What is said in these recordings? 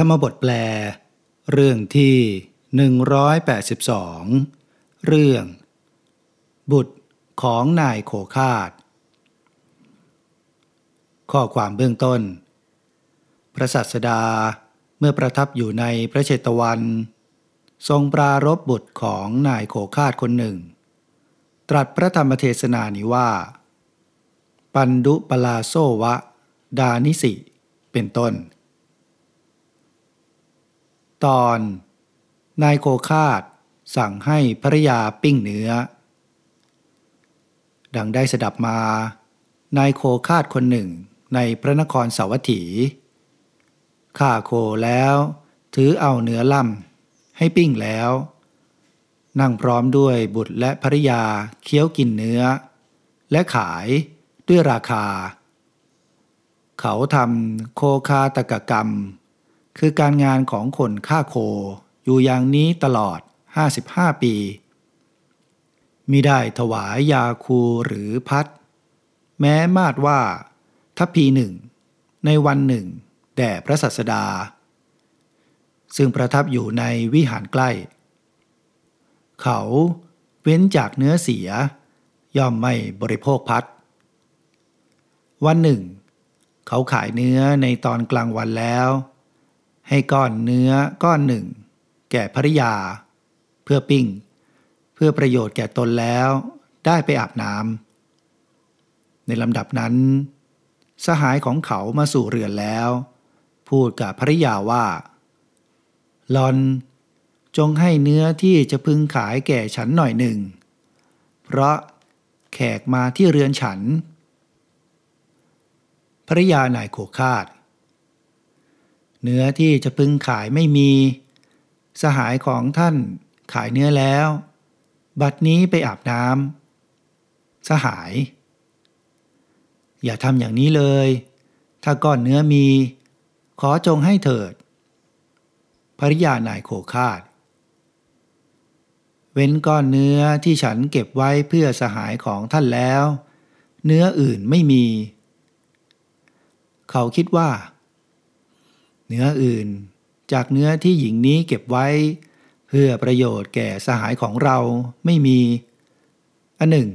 รรมบทแปล เรื่องที่ 182 เรื่อง บุตรของนายโคคาด ข้อความเบื้องต้น พระสัสดาเมื่อประทับอยู่ในพระเชตวัน ทรงปรารบบุตรของนายโคคาดคนหนึ่ง ตรัสพระธรรมเทศนานี้ว่า ปันดุปลาโซวะ ดานิสิ เป็นต้น ตอน นายโคคาดสั่งให้ภรยาปิ้งเนื้อ ดังได้สดับมา นายโคคาดคนหนึ่งในพระนครสาวัตถีฆ่าโคแล้วถือเอาเนื้อล่ำให้ปิ้งแล้ว นั่งพร้อมด้วยบุตรและภรยาเคี้ยวกินเนื้อ และขายด้วยราคา เขาทำโคคาตกกรรม คือการงานของคนฆ่าโค อยู่อย่างนี้ตลอด 55 ปีมิได้ถวายยาคูหรือพัด แม้มาดว่าทัพพีหนึ่ง ในวันหนึ่ง แด่พระสัสดา ซึ่งประทับอยู่ในวิหารใกล้ เขาเว้นจากเนื้อเสีย ย่อมไม่บริโภคพัด วันหนึ่ง เขาขายเนื้อในตอนกลางวันแล้ว ให้ก้อนเนื้อก้อนหนึ่ง แก่ภริยา เพื่อปิ้ง เพื่อประโยชน์แก่ตนแล้วได้ไปอาบน้ำในลำดับนั้น สหายของเขามาสู่เรือนแล้ว พูดกับภริยาว่าลอนจงให้เนื้อที่จะพึงขายแก่ฉันหน่อยหนึ่ง เพราะแขกมาที่เรือนฉันภริยานายโคคาด เนื้อที่จะพึงขายไม่มี สหายของท่านขายเนื้อแล้ว บัดนี้ไปอาบน้ำสหาย อย่าทำอย่างนี้เลย ถ้าก้อนเนื้อมี ขอจงให้เถิด ภริยานายโคคาด เว้นก้อนเนื้อที่ฉันเก็บไว้เพื่อสหายของท่านแล้ว เนื้ออื่นไม่มี เขาคิดว่า เนื้ออื่น จากเนื้อที่หญิงนี้เก็บไว้ เพื่อประโยชน์แก่สหายของเราไม่มี อันหนึ่ง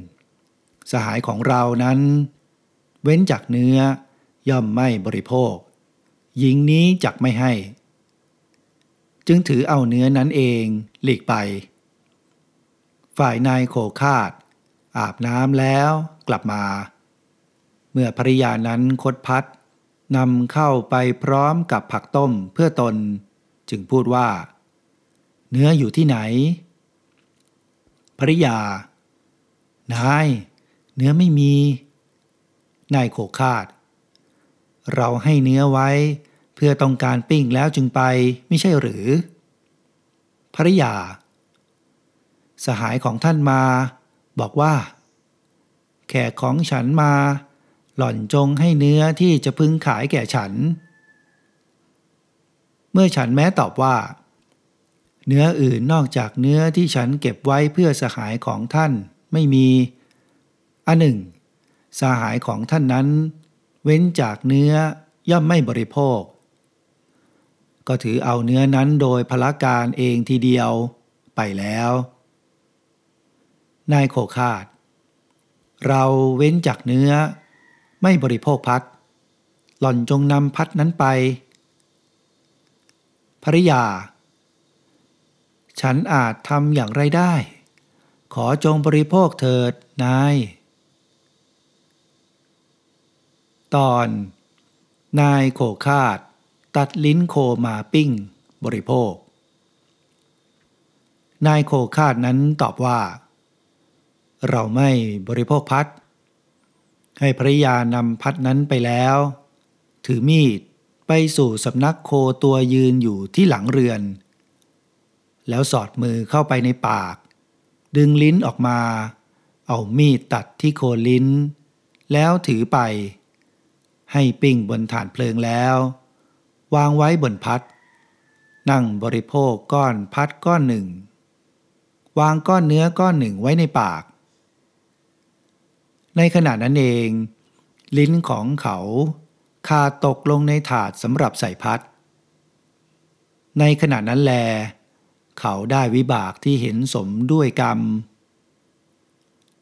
สหายของเรานั้น เว้นจากเนื้อย่อมไม่บริโภค หญิงนี้จักไม่ให้ จึงถือเอาเนื้อนั้นเองหลีกไป ฝ่ายนายโคคาด อาบน้ำแล้วกลับมา เมื่อภริยานั้นคดพัด นำเข้าไปพร้อมกับผักต้มเพื่อตน จึงพูดว่า เนื้ออยู่ที่ไหน ภริยา นาย เนื้อไม่มี นายโขคาด เราให้เนื้อไว้ เพื่อต้องการปิ้งแล้วจึงไปไม่ใช่หรือ ภริยา สหายของท่านมา บอกว่า แขกของฉันมา หล่อนจงให้เนื้อที่จะพึงขายแก่ฉัน เมื่อฉันแม้ตอบว่า เนื้ออื่นนอกจากเนื้อที่ฉันเก็บไว้เพื่อสหายของท่านไม่มี อันหนึ่ง สหายของท่านนั้น เว้นจากเนื้อย่อมไม่บริโภค ก็ถือเอาเนื้อนั้นโดยพละการเองทีเดียวไปแล้ว นายโคคาด เราเว้นจากเนื้อ ไม่บริโภคพัดหล่อนจงนำพัดนั้นไป ภริยา ฉันอาจทำอย่างไรได้ ขอจงบริโภคเถิดนาย ตอน นายโคคาด ตัดลิ้นโคมาปิ้ง บริโภค นายโคคาดนั้นตอบว่า เราไม่บริโภคพัด ให้ภริยานำพัดนั้นไปแล้ว ถือมีดไปสู่สำนักโคตัวยืนอยู่ที่หลังเรือน แล้วสอดมือเข้าไปในปาก ดึงลิ้นออกมา เอามีดตัดที่โคนลิ้น แล้วถือไป ให้ปิ้งบนฐานเพลิงแล้ว วางไว้บนพัด นั่งบริโภคก้อนพัดก้อนหนึ่ง วางก้อนเนื้อก้อนหนึ่งไว้ในปาก ในขณะนั้นเอง ลิ้นของเขาคาตกลงในถาดสำหรับใส่พัด ในขณะนั้นแล เขาได้วิบากที่เห็นสมด้วยกรรม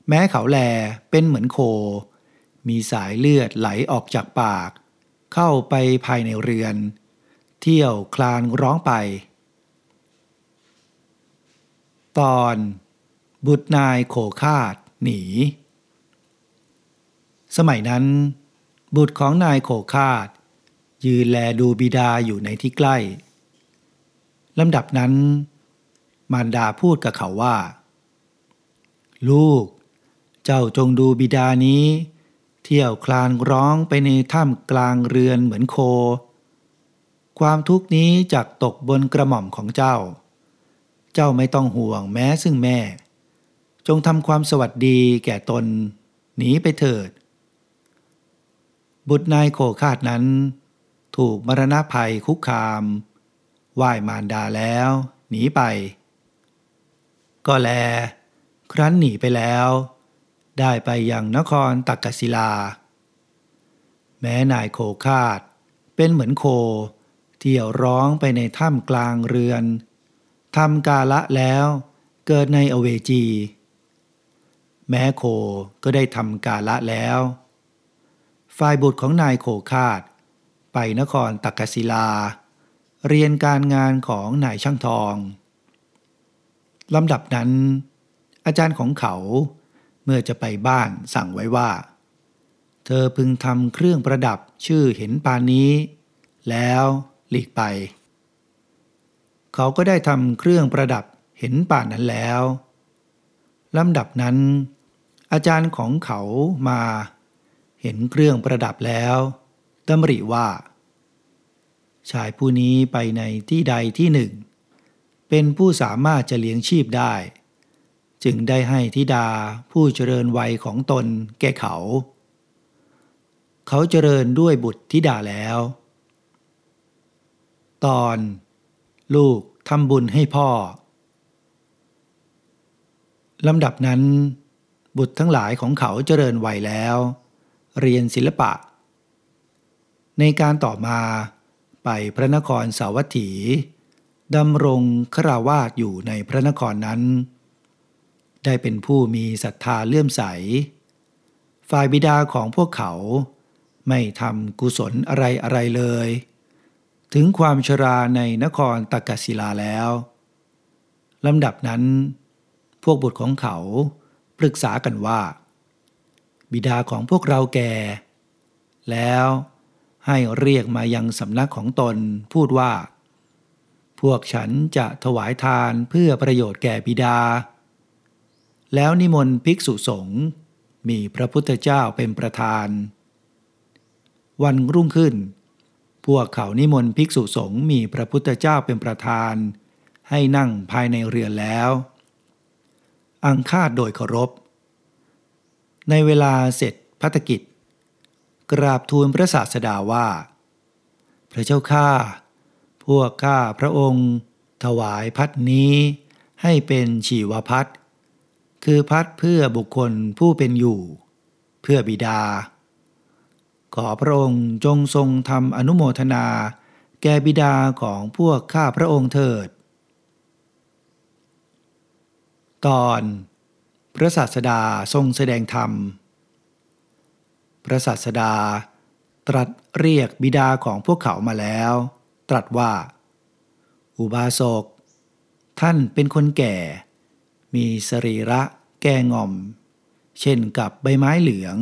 แม้เขาแลเป็นเหมือนโค มีสายเลือดไหลออกจากปาก เข้าไปภายในเรือน เที่ยวคลานร้องไป ตอน บุตรนายโขคาดหนี สมัยนั้น บุตรของนายโขคาด ยืนแลดูบิดาอยู่ในที่ใกล้ลำดับนั้น มารดาพูดกับเขาว่า ลูก เจ้าจงดูบิดานี้ เที่ยวคลานร้องไปในถ้ำกลางเรือนเหมือนโค ความทุกนี้จักตกบนกระหม่อมของเจ้า เจ้าไม่ต้องห่วงแม้ซึ่งแม่ จงทำความสวัสดีแก่ตนหนีไปเถิด บุตรนายโคคาดนั้น ถูกมรณะภัยคุกคามไหว้มารดาแล้ว หนีไป ก็แล ครั้นหนีไปแล้ว ได้ไปยังนครตักกศิลา แม้นายโคคาดเป็นเหมือนโคเที่ยวร้องไปในถ้ำกลางเรือนทำกาละแล้วเกิดในอเวจี แม้โคก็ได้ทำกาละแล้ว ฝ่ายบุตรของนายโคคาด ไปนครตักกศิลา เรียนการงานของนายช่างทองลำดับนั้น อาจารย์ของเขาเมื่อจะไปบ้านสั่งไว้ว่า เธอพึงทำเครื่องประดับชื่อเห็นปานนี้ แล้วหลีกไป เขาก็ได้ทำเครื่องประดับเห็นป่านนั้นแล้วลำดับนั้น อาจารย์ของเขามา เห็นเครื่องประดับแล้วดำริว่า ชายผู้นี้ไปในที่ใดที่หนึ่ง เป็นผู้สามารถจะเลี้ยงชีพได้ จึงได้ให้ธิดาผู้เจริญวัยของตนแก่เขา เขาเจริญด้วยบุตรธิดาแล้ว ตอน ลูกทำบุญให้พ่อลำดับนั้น บุตรทั้งหลายของเขาเจริญวัยแล้วเเรียนศิลปะ ในการต่อมาไปพระนครสาวัตถีดำรงคราวาสอยู่ในพระนครนั้น ได้เป็นผู้มีศรัทธาเลื่อมใส ฝ่ายบิดาของพวกเขาไม่ทำกุศลอะไรอะไรเลย ถึงความชราในนครตะกศิลาแล้วลำดับนั้น พวกบุตรของเขาปรึกษากันว่า บิดาของพวกเราแก่ แล้วให้เรียกมายังสำนักของตนพูดว่า พวกฉันจะถวายทานเพื่อประโยชน์แก่บิดา แล้วนิมนต์ภิกษุสงฆ์มีพระพุทธเจ้าเป็นประธาน วันรุ่งขึ้น พวกเขานิมนต์ภิกษุสงฆ์มีพระพุทธเจ้าเป็นประธาน ให้นั่งภายในเรือนแล้ว อังคาดโดยเคารพ ในเวลาเสร็จพัฒกิจ กราบทูลพระศาสดาว่า พระเจ้าข้าพวกข้าพระองค์ ถวายพัดนี้ให้เป็นชีวพัดคือพัดเพื่อบุคคลผู้เป็นอยู่ เพื่อบิดา ขอพระองค์จงทรงทำอนุโมทนา แก่บิดาของพวกข้าพระองค์เถิด ตอน พระศาสดาทรงแสดงธรรม พระศาสดา ตรัสเรียกบิดาของพวกเขามาแล้ว ตรัสว่า อุบาสก ท่านเป็นคนแก่ มีสรีระแก่งอม เช่นกับใบไม้เหลือง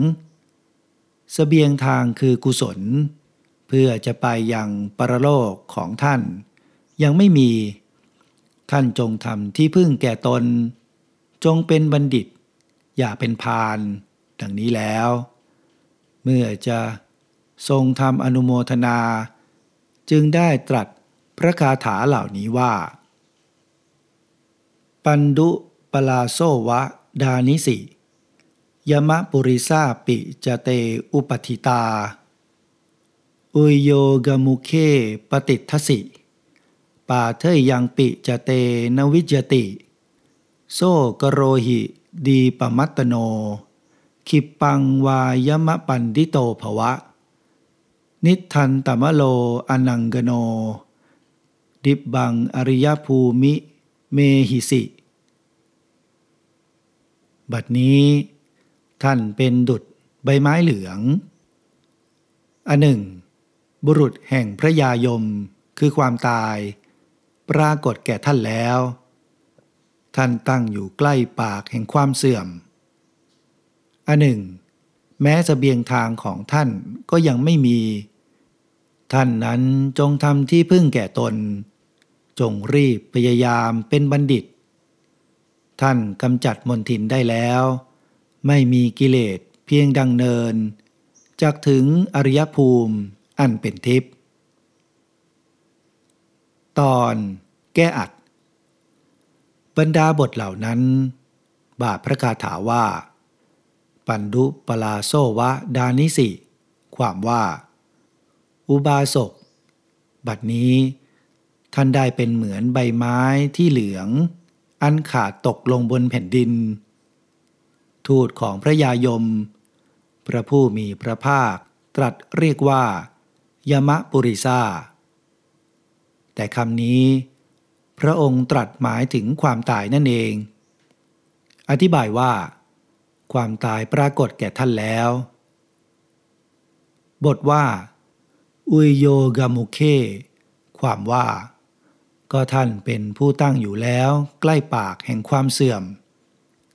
สเสบียงทางคือกุศล เพื่อจะไปยังปรโลกของท่าน ยังไม่มี ท่านจงทำที่พึ่งแก่ตน จงเป็นบัณฑิต อย่าเป็นพานดังนี้แล้ว เมื่อจะทรงทำอนุโมทนา จึงได้ตรัสพระคาถาเหล่านี้ว่า ปันดุปลาโซวะดานิสิยมะปุริซาปิจเตอุปติตา อุยโยกมุเคปติทสิปาเทยังปิจเตนวิจติ โซกโรหิดีปมัตตโน ขิปังวายมะปันดิโตภวะ นิทันตมโลอนังกโน ดิบบังอริยภูมิเมหิสิ บัดนี้ ท่านเป็นดุดใบไม้เหลืองอันหนึ่ง บุรุษแห่งพระยายมคือความตาย ปรากฏแก่ท่านแล้ว ท่านตั้งอยู่ใกล้ปากแห่งความเสื่อม อันหนึ่ง แม้สเสบียงทางของท่านก็ยังไม่มี ท่านนั้นจงทำที่พึ่งแก่ตน จงรีบพยายามเป็นบัณฑิต ท่านกำจัดมนทินได้แล้ว ไม่มีกิเลสเพียงดังเนินจากถึงอริยภูมิอันเป็นทิพย์ตอนแก้อัด บรรดาบทเหล่านั้น บาทพระคาถาว่า ปันดุปลาโซวะดานิสิ ความว่า อุบาสก บัดนี้ ท่านได้เป็นเหมือนใบไม้ที่เหลือง อันขาดตกลงบนแผ่นดิน ทูตของพระยายม พระผู้มีพระภาคตรัสเรียกว่า ยมะปุริซาแต่คำนี้ พระองค์ตรัสหมายถึงความตายนั่นเอง อธิบายว่า ความตายปรากฏแก่ท่านแล้ว บทว่า อุยโยกามุเค ความว่า ก็ท่านเป็นผู้ตั้งอยู่แล้ว ใกล้ปากแห่งความเสื่อม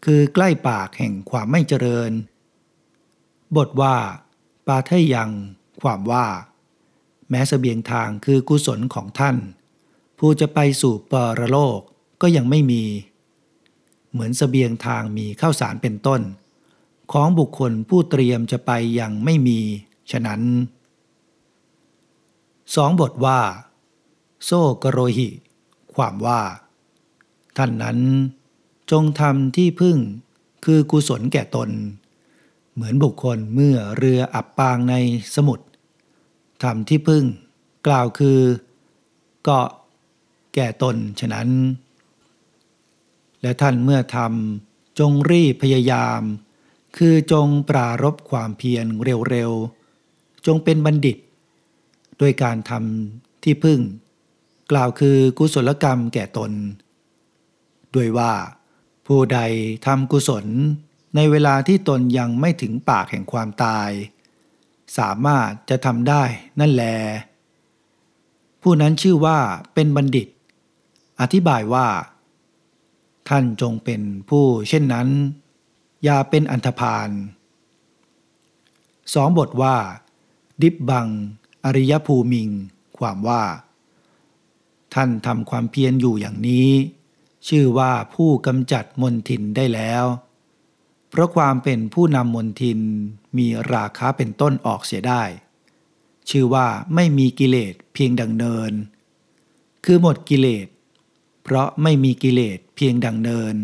คือใกล้ปากแห่งความไม่เจริญ บทว่า ปาเทยัง ความว่า แม้สเสบียงทางคือกุศลของท่าน ผู้จะไปสู่ปรโลกก็ยังไม่มี เหมือนสเสบียงทางมีข้าวสารเป็นต้น ของบุคคลผู้เตรียมจะไปยังไม่มี ฉะนั้นสองบทว่า โซกโรหิ ความว่า ท่านนั้นจงทำที่พึ่งคือกุศลแก่ตน เหมือนบุคคลเมื่อเรืออับปางในสมุทรทำที่พึ่ง กล่าวคือ เกาะ แก่ตนฉะนั้น และท่านเมื่อทำจงรีบพยายาม คือจงปรารบความเพียรเร็วๆ จงเป็นบัณฑิตโดยการทำที่พึ่ง กล่าวคือกุศลกรรมแก่ตน ด้วยว่า ผู้ใดทำกุศลในเวลาที่ตนยังไม่ถึงปากแห่งความตาย สามารถจะทำได้นั่นแล ผู้นั้นชื่อว่าเป็นบัณฑิต อธิบายว่า ท่านจงเป็นผู้เช่นนั้น อย่าเป็นอันธพาลสองบทว่า ดิบบัง อริยภูมิง ความว่า ท่านทำความเพียรอยู่อย่างนี้ ชื่อว่าผู้กำจัดมนทินได้แล้ว เพราะความเป็นผู้นำมนทินมีราคาเป็นต้นออกเสียได้ ชื่อว่าไม่มีกิเลสเพียงดังเนิน คือหมดกิเลส เพราะไม่มีกิเลสเพียงดังเนิน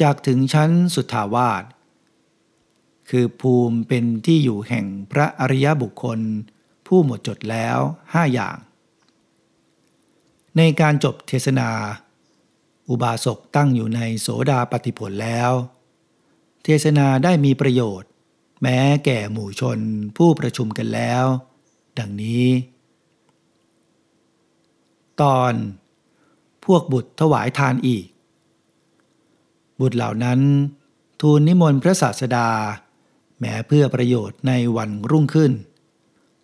จากถึงชั้นสุทธาวาสคือภูมิเป็นที่อยู่แห่งพระอริยบุคคล ผู้หมดจดแล้วห้าอย่าง ในการจบเทศนา อุบาสกตั้งอยู่ในโสดาปฏิผลแล้ว เทศนาได้มีประโยชน์ แม้แก่หมู่ชนผู้ประชุมกันแล้ว ดังนี้ ตอน พวกบุตรถวายทานอีก บุตรเหล่านั้น ทูลนิมนต์พระศาสดา แม้เพื่อประโยชน์ในวันรุ่งขึ้น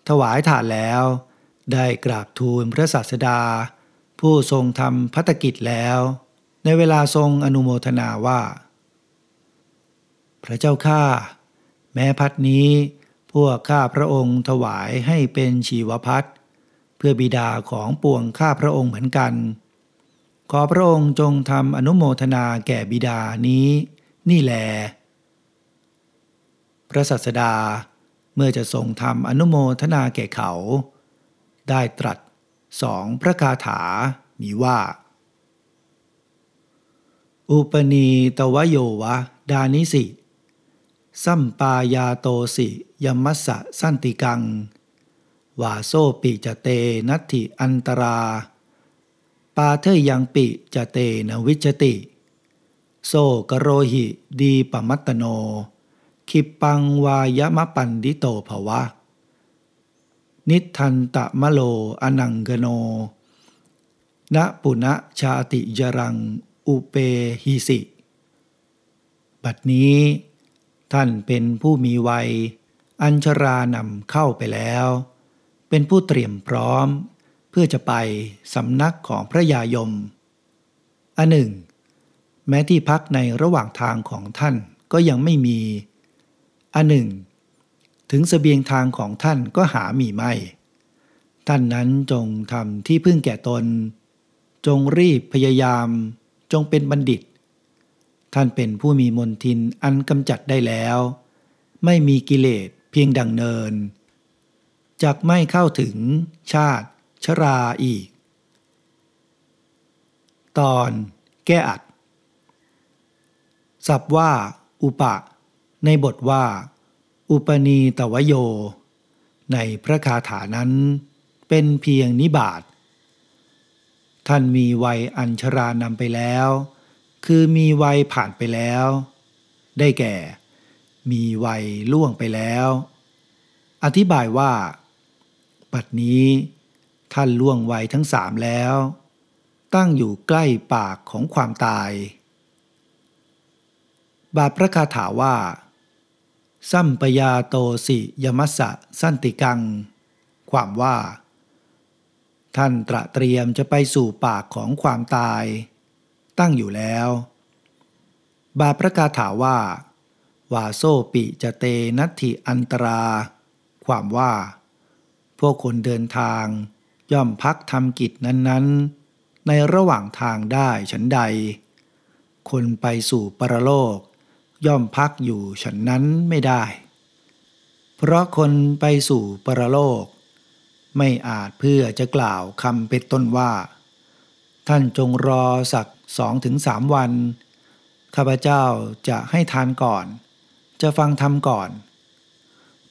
ถวายทานแล้วได้กราบทูลพระศาสดา ผู้ทรงทำพัฒกิจแล้ว ในเวลาทรงอนุโมทนาว่า พระเจ้าข้าแม้พัดนี้พวกข้าพระองค์ถวายให้เป็นชีวพัดเพื่อบิดาของปวงข้าพระองค์เหมือนกัน ขอพระองค์จงทำอนุโมทนาแก่บิดานี้ นี่แล พระสัสดาเมื่อจะทรงทำอนุโมทนาแก่เขา ได้ตรัสสองพระคาถา มีว่า อุปนีตวโยวะ ดานิสิ สัมปายาโตสิยมัสสะสันติกัง วาโซปิจเตนัตถิอันตรา ปาเทยังปิจเตนวิจติ โซกโรหิดีปมัตตโน คิปังวายมะปันดิโตภวะ นิทันตะมะโลอนังกโน ณปุณะชาติยรังอุเปหิสิ บัดนี้ท่านเป็นผู้มีวัย อัญชรานำเข้าไปแล้ว เป็นผู้เตรียมพร้อม เพื่อจะไปสำนักของพระยายม อันหนึ่ง แม้ที่พักในระหว่างทางของท่านก็ยังไม่มี อันหนึ่ง ถึงสเสบียงทางของท่านก็หามีไม่ ท่านนั้นจงทำที่พึ่งแก่ตน จงรีบพยายาม จงเป็นบัณฑิต ท่านเป็นผู้มีมนทินอันกำจัดได้แล้ว ไม่มีกิเลสเพียงดังเนินจักไม่เข้าถึงชาติ ชราอีก ตอนแก้อัดสับว่า อุปะ ในบทว่า อุปนีตวโย ในพระคาถานั้น เป็นเพียงนิบาตท่านมีวัยอัญชรานำไปแล้ว คือมีวัยผ่านไปแล้ว ได้แก่ มีวัยล่วงไปแล้ว อธิบายว่าปัดนี้ ท่านล่วงวัยทั้งสามแล้ว ตั้งอยู่ใกล้ปากของความตาย บาทพระคาถาว่า สัมปยาโตสิยมัสสะสันติกัง ความว่า ท่านตระเตรียมจะไปสู่ปากของความตาย ตั้งอยู่แล้ว บาพระกาถาว่า วาโซปิจะเตนัตถิอันตรา ความว่าพวกคนเดินทาง ย่อมพักทำกิจนั้นๆ ในระหว่างทางได้ฉันใด คนไปสู่ปรโลก ย่อมพักอยู่ฉันนั้นไม่ได้ เพราะคนไปสู่ปรโลก ไม่อาจเพื่อจะกล่าวคำเป็นต้นว่า ท่านจงรอสักสองถึงสามวัน ข้าพเจ้าจะให้ทานก่อน จะฟังธรรมก่อน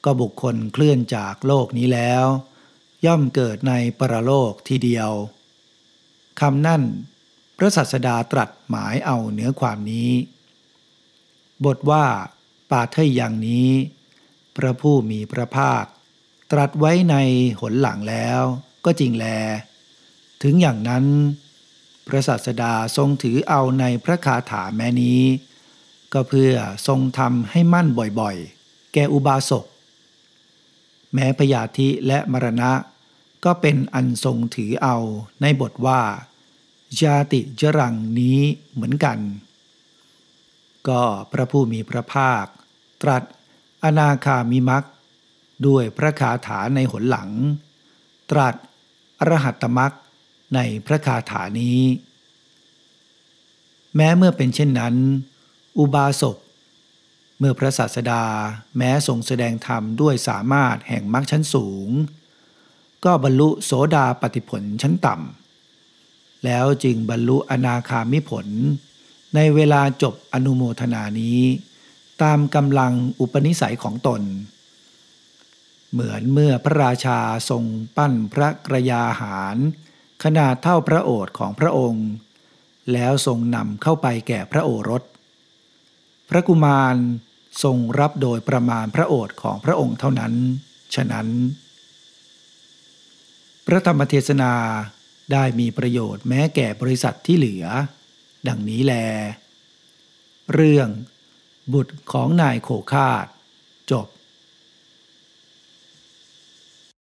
ก็บุคคลเคลื่อนจากโลกนี้แล้ว ย่อมเกิดในปรโลกทีเดียวคำนั่นพระสัสดาตรัสหมายเอาเนื้อความนี้ บทว่าปาเทยอย่างนี้ พระผู้มีพระภาค ตรัสไว้ในหนหลังแล้วก็จริงแล ถึงอย่างนั้น พระศาสดาทรงถือเอาในพระคาถาแม้นี้ ก็เพื่อทรงทำให้มั่นบ่อยๆ แก่อุบาสกแม้พยาธิและมรณะ ก็เป็นอันทรงถือเอาในบทว่าชาติจรังนี้เหมือนกัน ก็พระผู้มีพระภาค ตรัสอนาคามิมักด้วยพระคาถาในหนหลัง ตรัสอรหัตมักในพระคาถานี้ แม้เมื่อเป็นเช่นนั้น อุบาสกเมื่อพระศาสดาแม้ทรงแสดงธรรมด้วยสามารถแห่งมรรคชั้นสูง ก็บรรลุโสดาปติผลชั้นต่ำแล้วจึงบรรลุอนาคามิผล ในเวลาจบอนุโมทนานี้ ตามกำลังอุปนิสัยของตน เหมือนเมื่อพระราชาทรงปั้นพระกระยาหาร ขนาดเท่าพระโอษฐ์ของพระองค์ แล้วทรงนำเข้าไปแก่พระโอรส พระกุมารทรงรับโดยประมาณพระโอษฐ์ของพระองค์เท่านั้น ฉะนั้น พระธรรมเทศนาได้มีประโยชน์แม้แก่บริษัทที่เหลือ ดังนี้แล เรื่องบุตรของนายโคคาด